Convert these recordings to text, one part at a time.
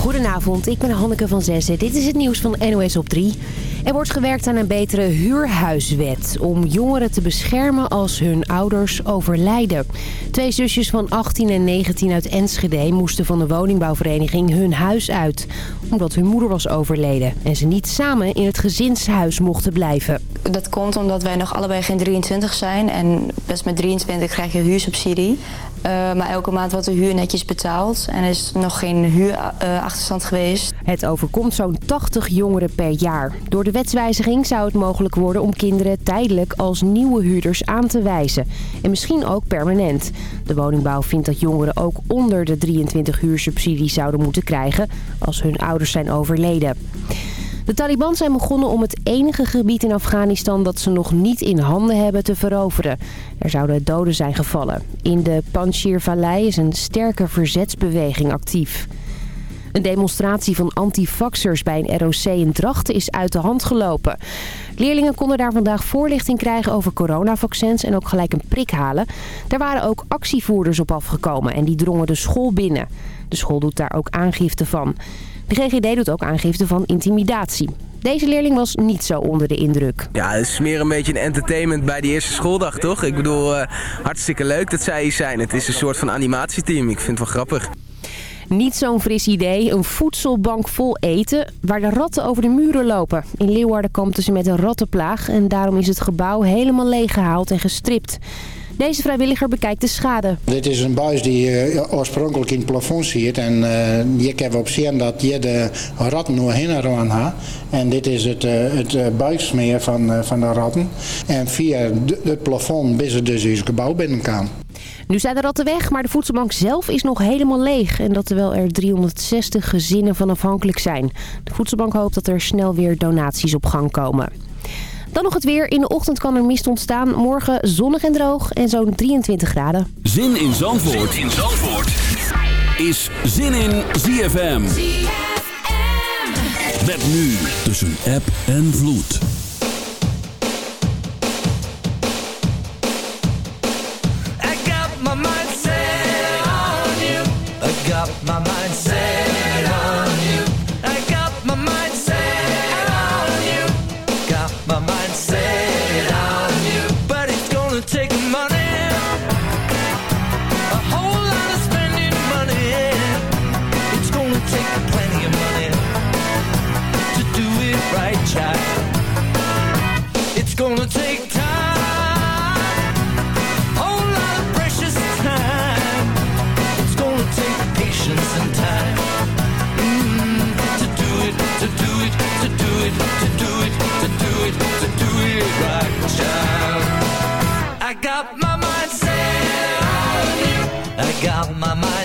Goedenavond, ik ben Hanneke van Zessen. Dit is het nieuws van NOS op 3. Er wordt gewerkt aan een betere huurhuiswet om jongeren te beschermen als hun ouders overlijden. Twee zusjes van 18 en 19 uit Enschede moesten van de woningbouwvereniging hun huis uit. Omdat hun moeder was overleden en ze niet samen in het gezinshuis mochten blijven. Dat komt omdat wij nog allebei geen 23 zijn en best met 23 krijg je huursubsidie. Uh, maar elke maand wordt de huur netjes betaald en er is nog geen huurachterstand uh, geweest. Het overkomt zo'n 80 jongeren per jaar. Door de wetswijziging zou het mogelijk worden om kinderen tijdelijk als nieuwe huurders aan te wijzen. En misschien ook permanent. De woningbouw vindt dat jongeren ook onder de 23 huursubsidies zouden moeten krijgen als hun ouders zijn overleden. De Taliban zijn begonnen om het enige gebied in Afghanistan dat ze nog niet in handen hebben te veroveren. Er zouden doden zijn gevallen. In de Panjshir-vallei is een sterke verzetsbeweging actief. Een demonstratie van antifaxers bij een ROC in Drachten is uit de hand gelopen. Leerlingen konden daar vandaag voorlichting krijgen over coronavaccins en ook gelijk een prik halen. Daar waren ook actievoerders op afgekomen en die drongen de school binnen. De school doet daar ook aangifte van. De GGD doet ook aangifte van intimidatie. Deze leerling was niet zo onder de indruk. Ja, het is meer een beetje een entertainment bij die eerste schooldag, toch? Ik bedoel, uh, hartstikke leuk dat zij hier zijn. Het is een soort van animatieteam. Ik vind het wel grappig. Niet zo'n fris idee, een voedselbank vol eten waar de ratten over de muren lopen. In Leeuwarden kampten ze met een rattenplaag en daarom is het gebouw helemaal leeggehaald en gestript. Deze vrijwilliger bekijkt de schade. Dit is een buis die uh, oorspronkelijk in het plafond zit. En je kan op zien dat je de ratten nog heen aan had. En dit is het, uh, het van, van de ratten. En via het plafond is het dus het gebouw binnen. Nu zijn de ratten weg, maar de voedselbank zelf is nog helemaal leeg. En dat terwijl er 360 gezinnen van afhankelijk zijn. De voedselbank hoopt dat er snel weer donaties op gang komen. Dan nog het weer. In de ochtend kan er mist ontstaan. Morgen zonnig en droog en zo'n 23 graden. Zin in Zandvoort, zin in Zandvoort. is Zin in ZFM. ZFM. Met nu tussen app en vloed.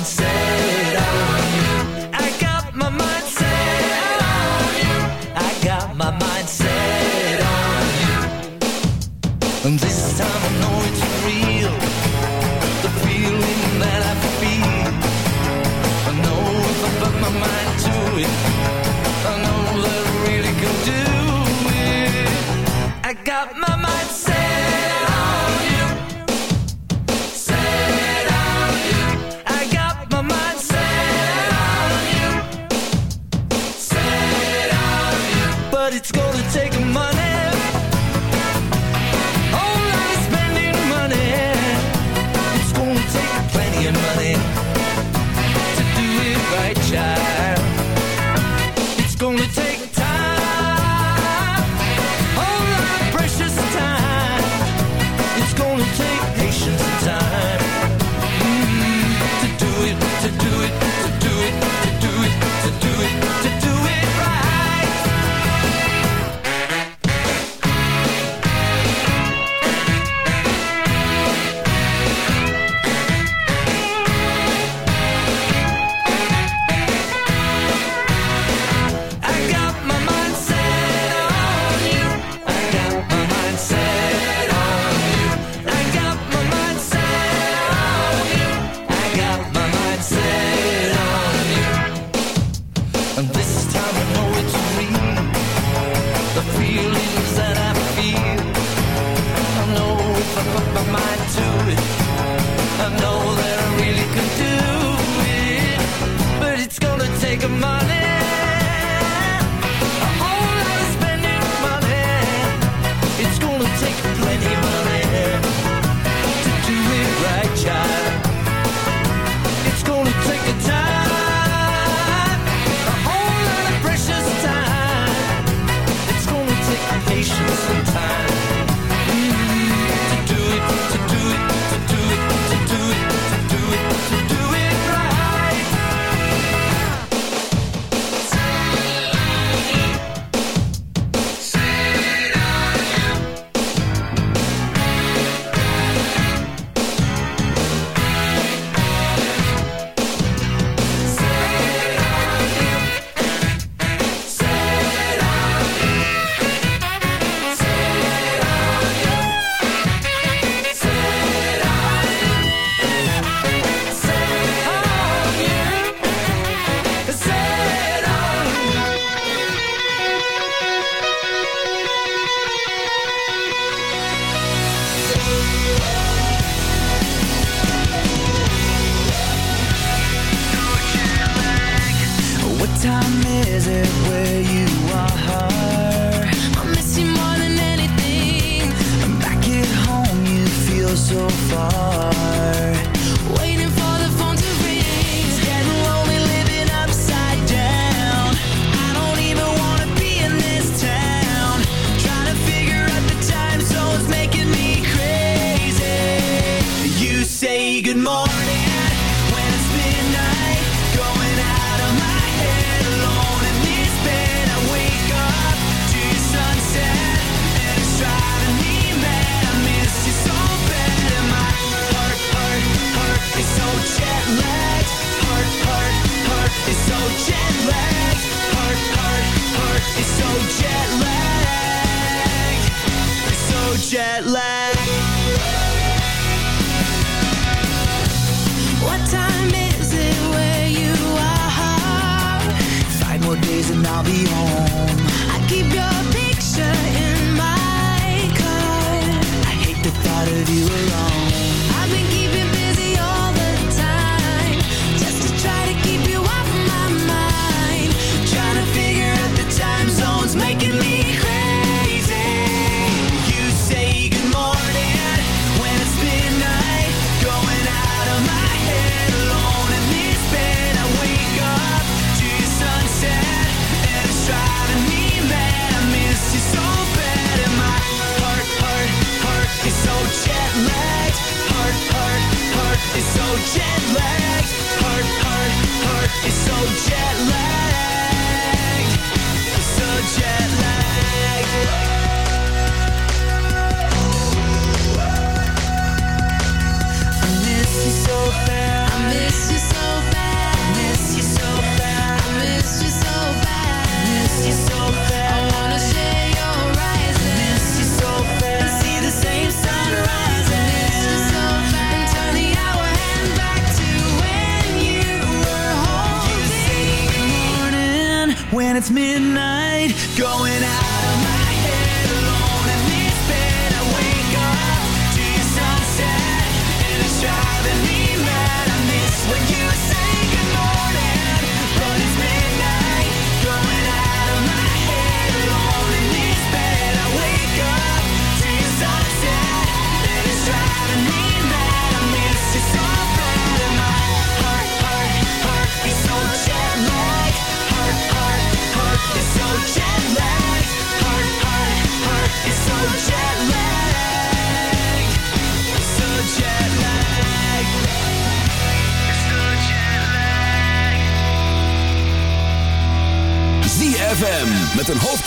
My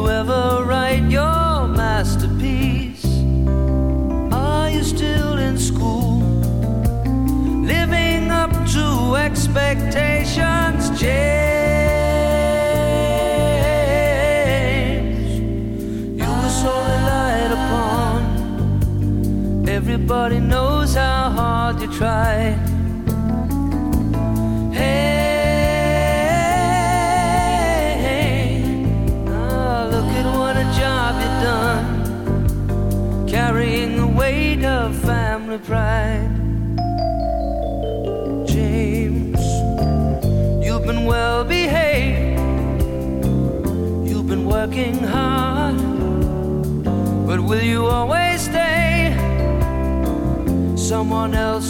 you ever working hard, but will you always stay someone else?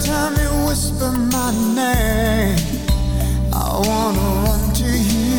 time you whisper my name, I wanna run to you.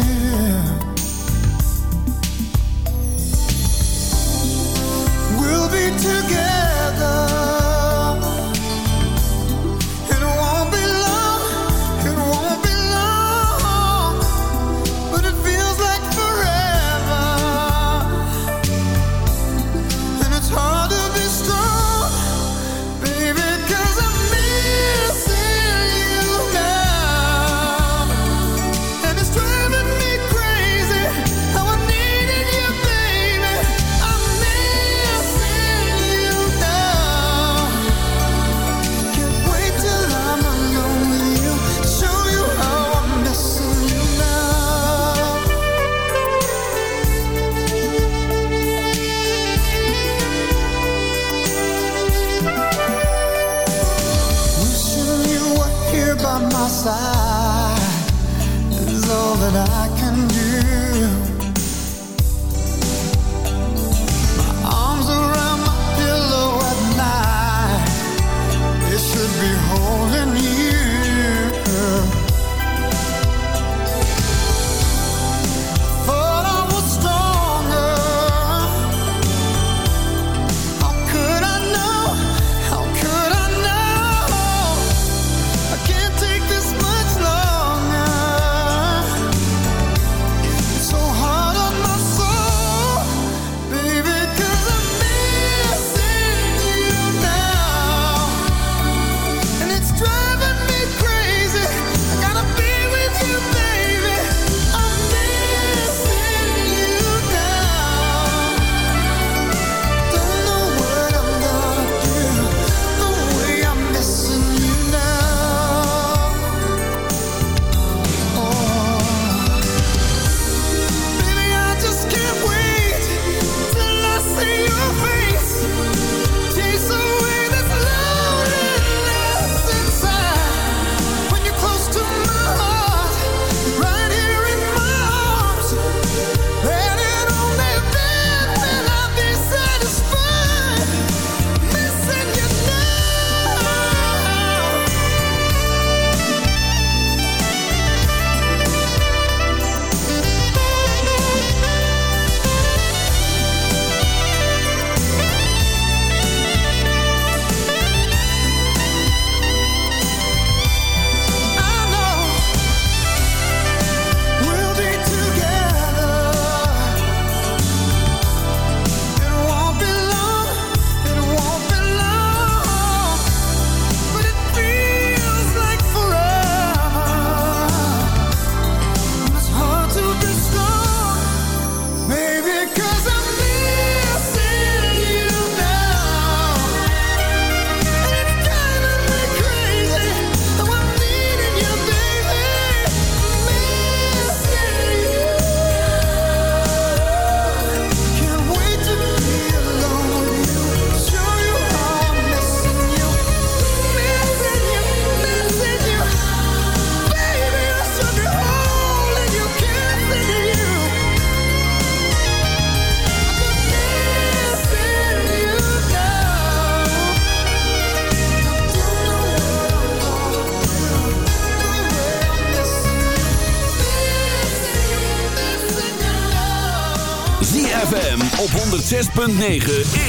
Op 106.9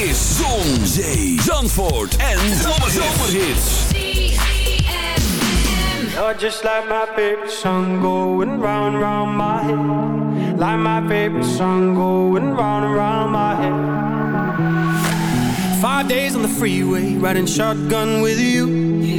is Zon, Zee, Zandvoort en Zomerhits. You're just like my favorite song going round round my head. Like my favorite song going round and round my head. Five days on the freeway, riding shotgun with you.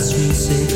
sweet six.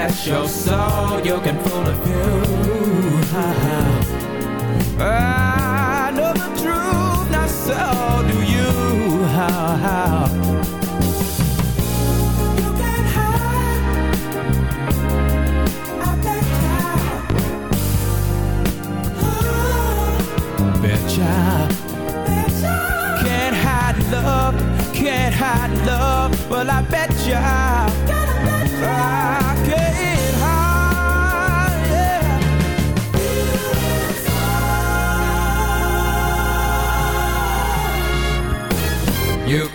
that's your soul You can fool a few I know the truth, not so do you. How, how You can hide. I bet ya. Can't hide love, can't hide love. Well I bet ya. Gotta bet ya.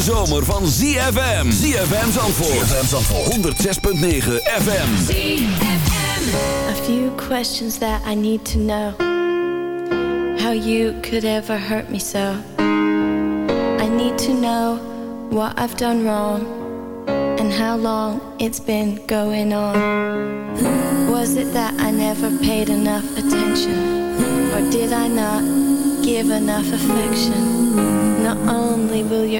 Hete zomer van ZFM. ZFM Zandvoort. ZFM Zandvoort. 106.9 FM. A few questions that I need to know. How you could ever hurt me so. I need to know what I've done wrong. And how long it's been going on. Was it that I never paid enough attention? Or did I not give enough affection? Not only will your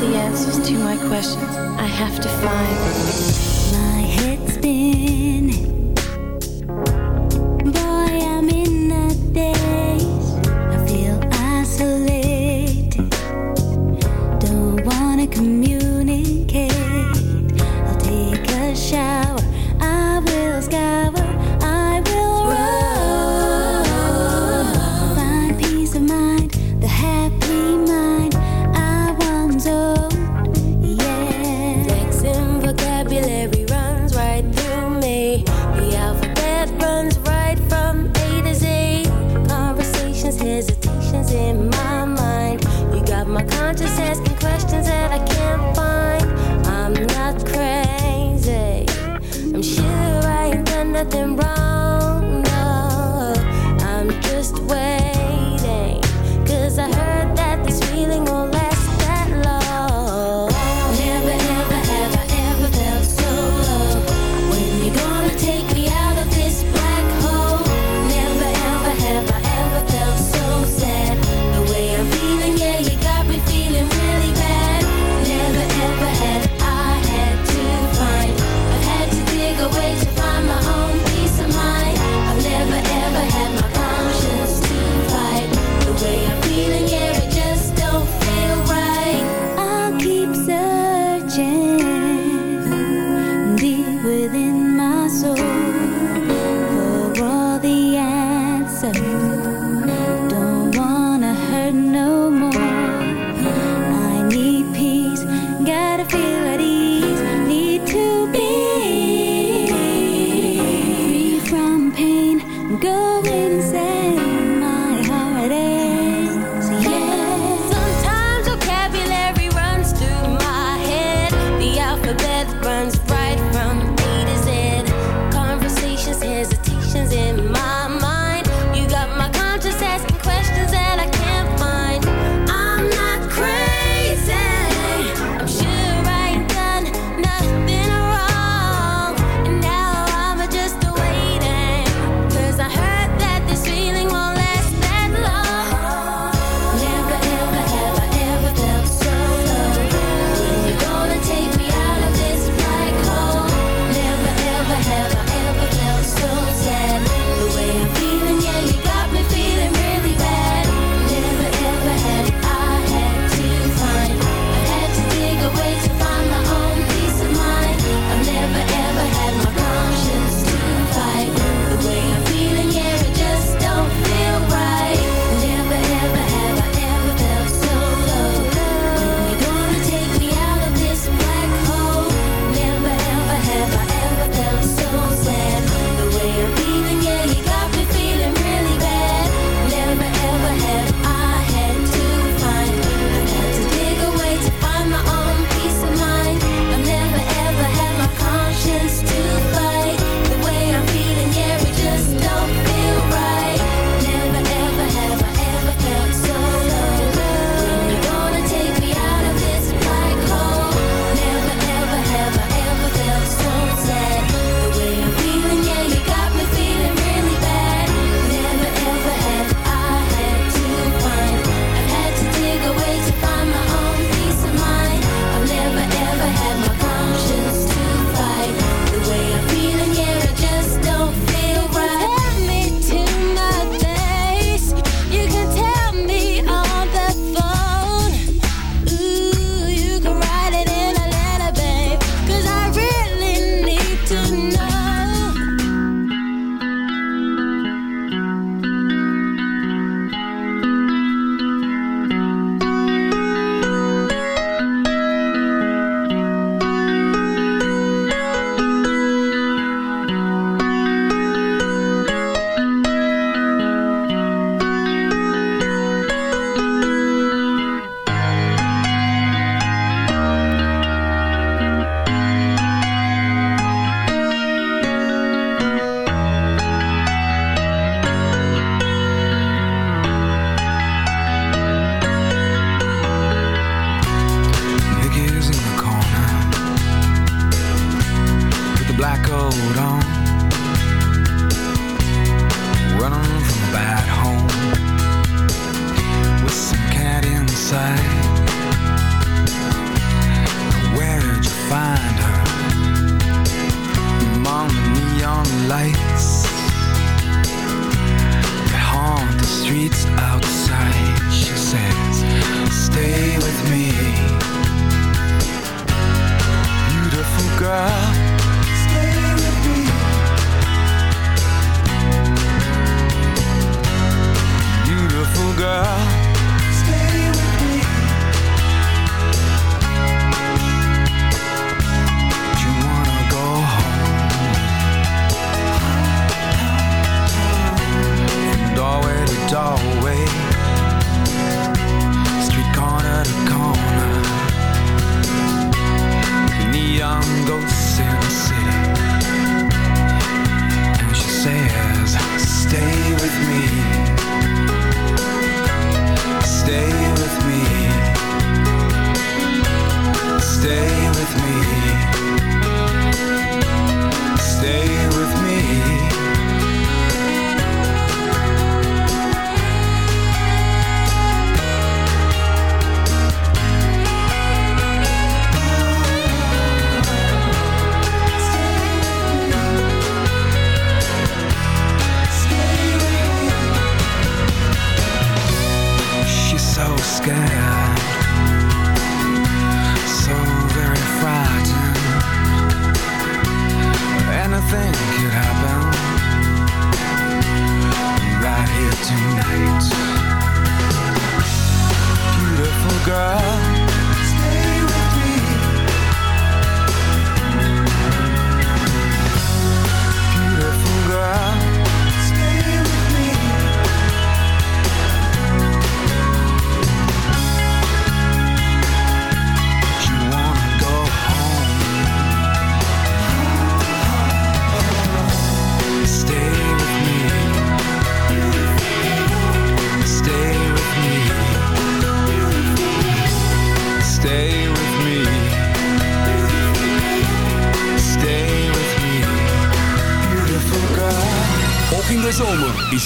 The answers to my questions I have to find.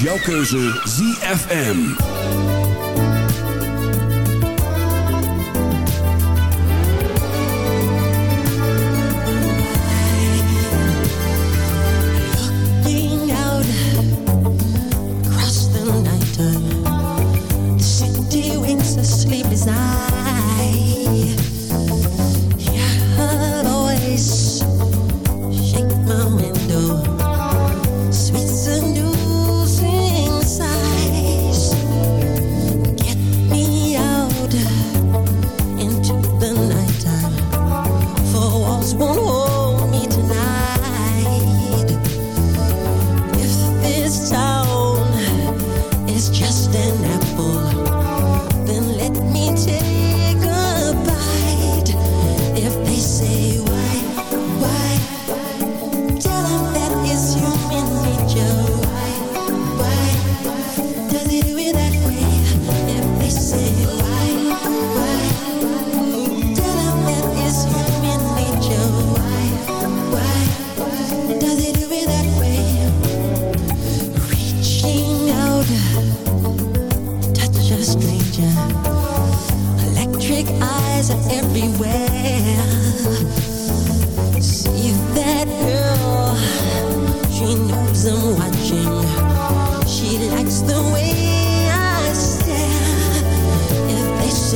Jouw keuze ZFM.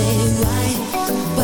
Say why,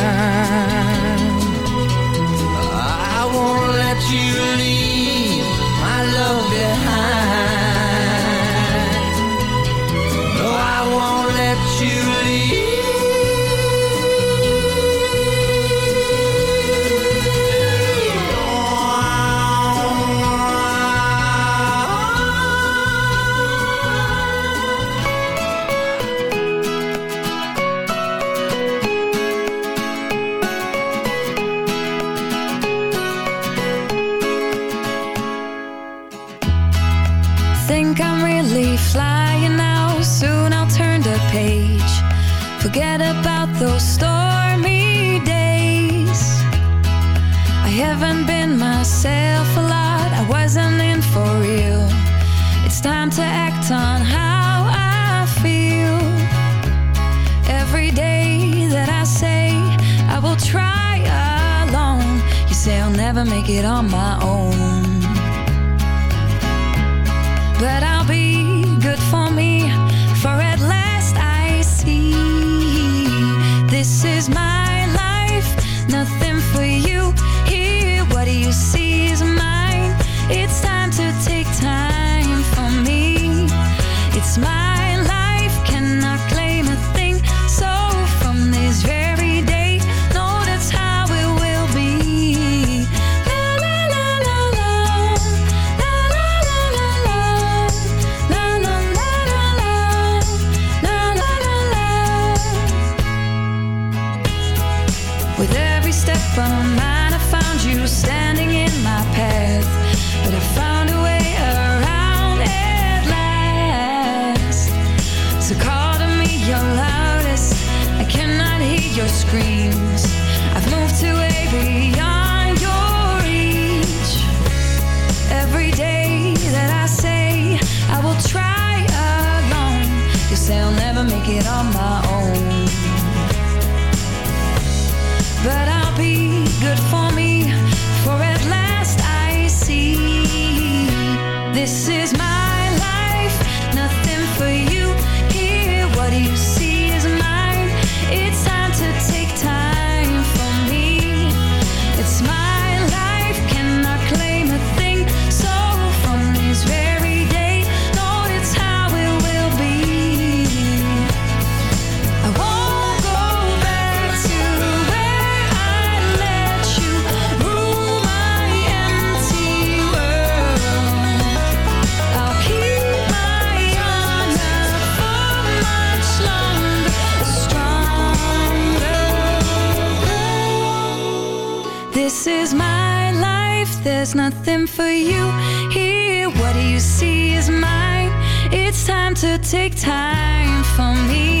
she running? it on my own. nothing for you here. What do you see is mine. It's time to take time for me.